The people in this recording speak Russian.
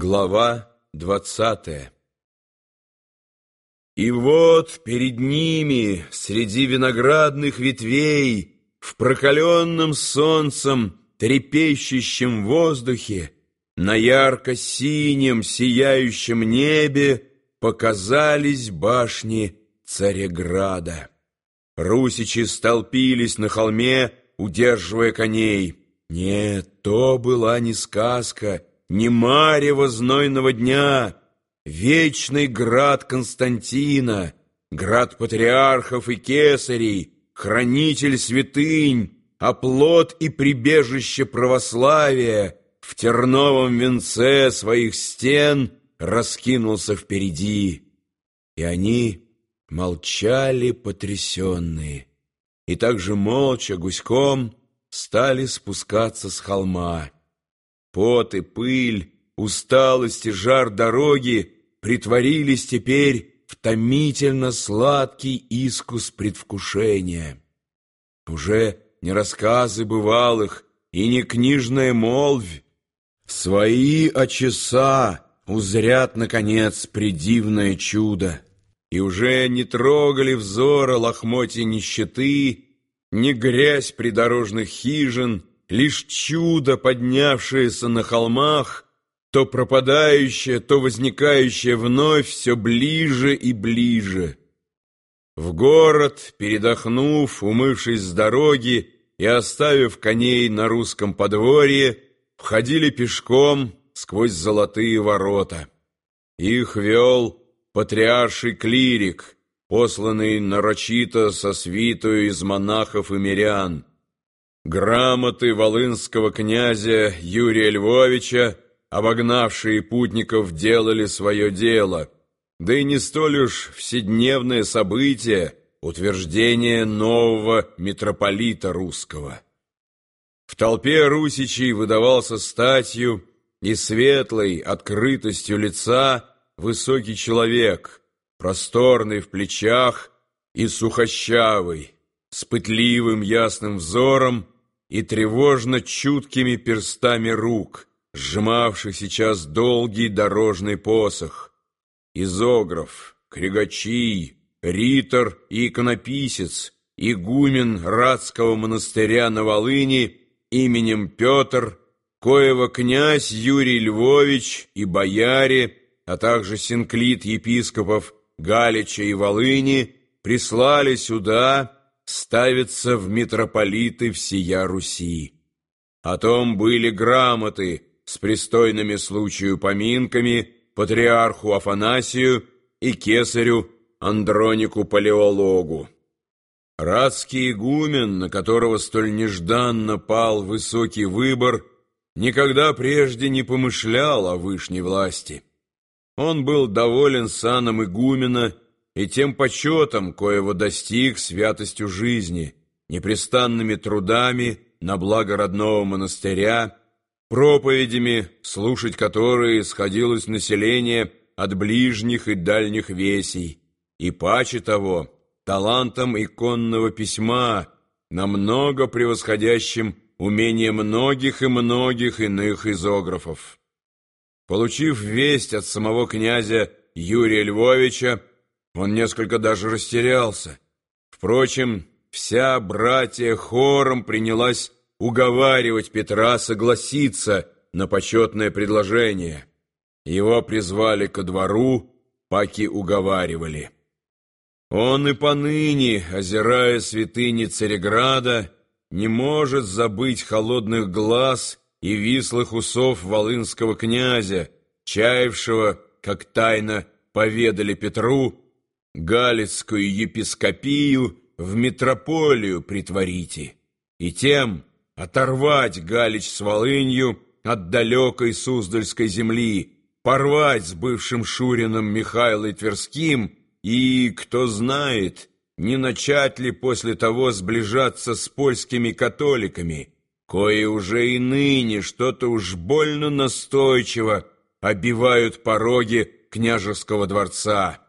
Глава двадцатая И вот перед ними, среди виноградных ветвей, В прокаленном солнцем трепещущем воздухе, На ярко-синем сияющем небе Показались башни Цареграда. Русичи столпились на холме, удерживая коней. Нет, то была не сказка — не марево знойного дня, Вечный град Константина, Град патриархов и кесарей, Хранитель святынь, Оплот и прибежище православия В терновом венце своих стен Раскинулся впереди. И они молчали потрясенные, И также молча гуськом Стали спускаться с холма. Пот и пыль, усталость и жар дороги притворились теперь в томительно сладкий искус предвкушения. Уже не рассказы бывалых и не книжная молвь, свои очеса узрят, наконец, предивное чудо, и уже не трогали взора лохмотья нищеты, не грязь придорожных хижин, лишь чудо, поднявшееся на холмах, то пропадающее, то возникающее вновь все ближе и ближе. В город, передохнув, умывшись с дороги и оставив коней на русском подворье, входили пешком сквозь золотые ворота. Их вел патриарший клирик, посланный нарочито со свитою из монахов и мирян, Грамоты волынского князя Юрия Львовича, обогнавшие путников, делали свое дело, да и не столь уж вседневное событие утверждение нового митрополита русского. В толпе русичей выдавался статью и светлой открытостью лица высокий человек, просторный в плечах и сухощавый, с пытливым ясным взором, и тревожно чуткими перстами рук, сжимавших сейчас долгий дорожный посох. Изограф, Кригачий, Ритор и иконописец, игумен Радского монастыря на Волыни именем Петр, коего князь Юрий Львович и бояре, а также синклит епископов Галича и Волыни прислали сюда ставится в митрополиты всея Руси. О том были грамоты с пристойными случаю поминками патриарху Афанасию и кесарю Андронику Палеологу. Радский игумен, на которого столь нежданно пал высокий выбор, никогда прежде не помышлял о вышней власти. Он был доволен саном игумена и тем почетом, коего достиг святостью жизни, непрестанными трудами на благо родного монастыря, проповедями, слушать которые сходилось население от ближних и дальних весей, и паче того, талантом иконного письма, намного превосходящим умение многих и многих иных изографов. Получив весть от самого князя Юрия Львовича, он несколько даже растерялся. Впрочем, вся братья хором принялась уговаривать Петра согласиться на почетное предложение. Его призвали ко двору, паки уговаривали. Он и поныне, озирая святыни Цареграда, не может забыть холодных глаз и вислых усов волынского князя, чаявшего, как тайно поведали Петру, Галицкую епископию в метрополию притворите, и тем оторвать Галич с Волынью от далекой Суздальской земли, порвать с бывшим Шурином Михайлой Тверским и, кто знает, не начать ли после того сближаться с польскими католиками, кои уже и ныне что-то уж больно настойчиво обивают пороги княжеского дворца.